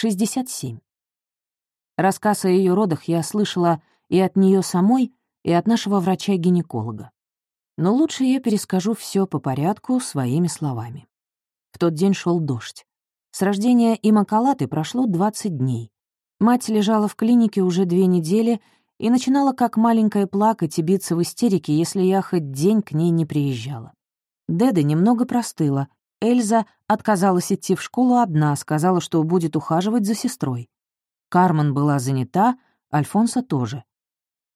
67. Рассказ о ее родах я слышала и от нее самой, и от нашего врача-гинеколога. Но лучше я перескажу все по порядку своими словами. В тот день шел дождь. С рождения Имакалаты прошло 20 дней. Мать лежала в клинике уже две недели и начинала как маленькая плакать и биться в истерике, если я хоть день к ней не приезжала. Деда немного простыла. Эльза отказалась идти в школу одна, сказала, что будет ухаживать за сестрой. Кармен была занята, Альфонса тоже.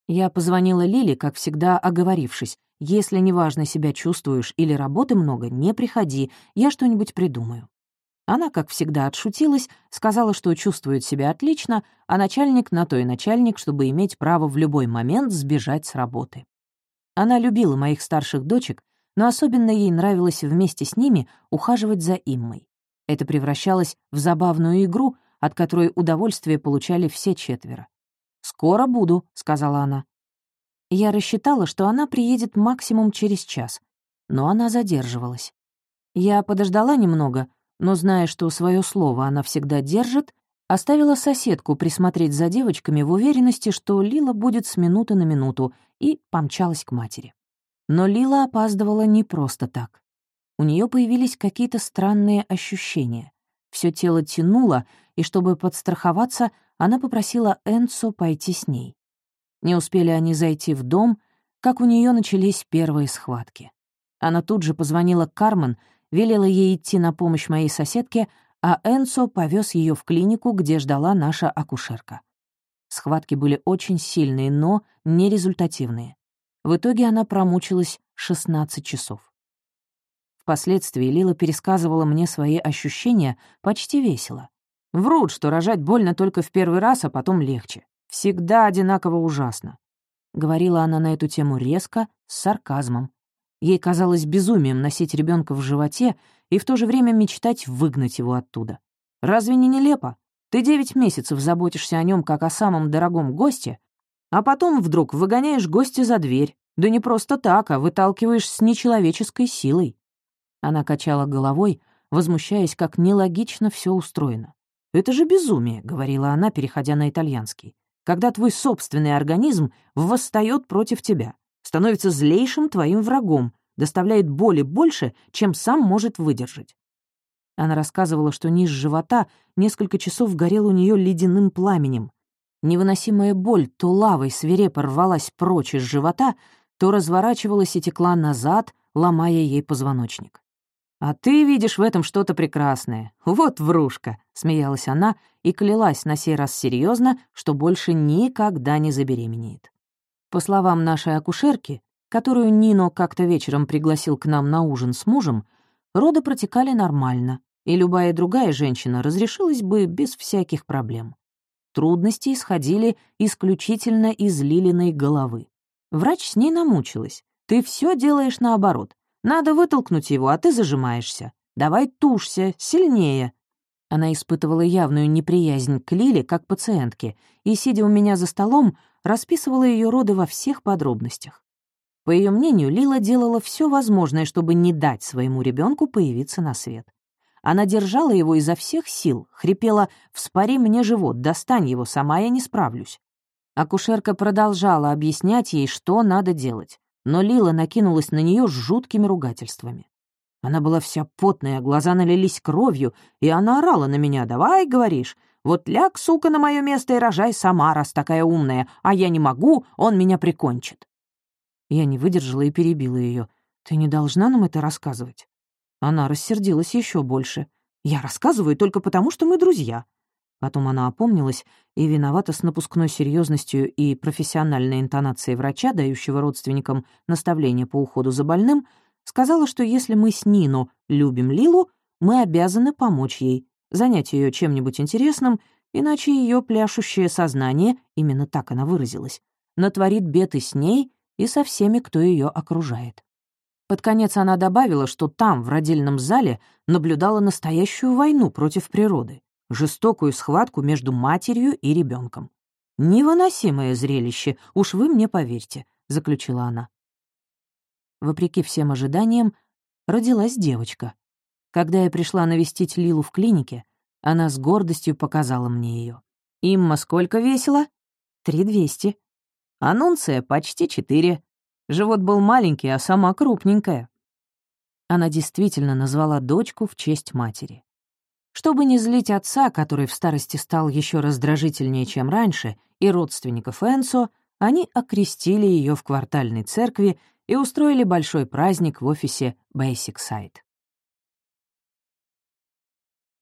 Я позвонила Лиле, как всегда, оговорившись. «Если неважно себя чувствуешь или работы много, не приходи, я что-нибудь придумаю». Она, как всегда, отшутилась, сказала, что чувствует себя отлично, а начальник на то и начальник, чтобы иметь право в любой момент сбежать с работы. Она любила моих старших дочек, но особенно ей нравилось вместе с ними ухаживать за Иммой. Это превращалось в забавную игру, от которой удовольствие получали все четверо. «Скоро буду», — сказала она. Я рассчитала, что она приедет максимум через час, но она задерживалась. Я подождала немного, но, зная, что свое слово она всегда держит, оставила соседку присмотреть за девочками в уверенности, что Лила будет с минуты на минуту, и помчалась к матери. Но Лила опаздывала не просто так. У нее появились какие-то странные ощущения. Все тело тянуло, и чтобы подстраховаться, она попросила Энцо пойти с ней. Не успели они зайти в дом, как у нее начались первые схватки. Она тут же позвонила Кармен, велела ей идти на помощь моей соседке, а Энцо повез ее в клинику, где ждала наша акушерка. Схватки были очень сильные, но нерезультативные. В итоге она промучилась 16 часов. Впоследствии Лила пересказывала мне свои ощущения почти весело. Врут, что рожать больно только в первый раз, а потом легче. Всегда одинаково ужасно. Говорила она на эту тему резко, с сарказмом. Ей казалось безумием носить ребенка в животе и в то же время мечтать выгнать его оттуда. Разве не нелепо? Ты девять месяцев заботишься о нем как о самом дорогом госте, а потом вдруг выгоняешь гостя за дверь. Да не просто так, а выталкиваешь с нечеловеческой силой. Она качала головой, возмущаясь, как нелогично все устроено. «Это же безумие», — говорила она, переходя на итальянский, «когда твой собственный организм восстает против тебя, становится злейшим твоим врагом, доставляет боли больше, чем сам может выдержать». Она рассказывала, что низ живота несколько часов горел у нее ледяным пламенем. Невыносимая боль то лавой свирепо рвалась прочь из живота, то разворачивалась и текла назад, ломая ей позвоночник. «А ты видишь в этом что-то прекрасное. Вот врушка!» — смеялась она и клялась на сей раз серьезно, что больше никогда не забеременеет. По словам нашей акушерки, которую Нино как-то вечером пригласил к нам на ужин с мужем, роды протекали нормально, и любая другая женщина разрешилась бы без всяких проблем. Трудности исходили исключительно из Лилиной головы. Врач с ней намучилась. «Ты все делаешь наоборот. Надо вытолкнуть его, а ты зажимаешься. Давай тушься, сильнее». Она испытывала явную неприязнь к Лиле как пациентке и, сидя у меня за столом, расписывала ее роды во всех подробностях. По ее мнению, Лила делала все возможное, чтобы не дать своему ребенку появиться на свет. Она держала его изо всех сил, хрипела «Вспори мне живот, достань его, сама я не справлюсь». Акушерка продолжала объяснять ей, что надо делать но Лила накинулась на нее с жуткими ругательствами. Она была вся потная, глаза налились кровью, и она орала на меня. «Давай, — говоришь, — вот ляг, сука, на мое место и рожай сама, раз такая умная, а я не могу, он меня прикончит». Я не выдержала и перебила ее. «Ты не должна нам это рассказывать». Она рассердилась еще больше. «Я рассказываю только потому, что мы друзья. Потом она опомнилась и виновата с напускной серьезностью и профессиональной интонацией врача, дающего родственникам наставления по уходу за больным, сказала, что если мы с Нино любим Лилу, мы обязаны помочь ей, занять ее чем-нибудь интересным, иначе ее пляшущее сознание, именно так она выразилась, натворит бед и с ней, и со всеми, кто ее окружает. Под конец она добавила, что там, в родильном зале, наблюдала настоящую войну против природы жестокую схватку между матерью и ребенком. «Невыносимое зрелище, уж вы мне поверьте», — заключила она. Вопреки всем ожиданиям, родилась девочка. Когда я пришла навестить Лилу в клинике, Она с гордостью показала мне ее. «Имма сколько весила?» «Три двести». «Анунция почти четыре. Живот был маленький, а сама крупненькая». Она действительно назвала дочку в честь матери. Чтобы не злить отца, который в старости стал еще раздражительнее, чем раньше, и родственников Энсо, они окрестили ее в квартальной церкви и устроили большой праздник в офисе Basic Site.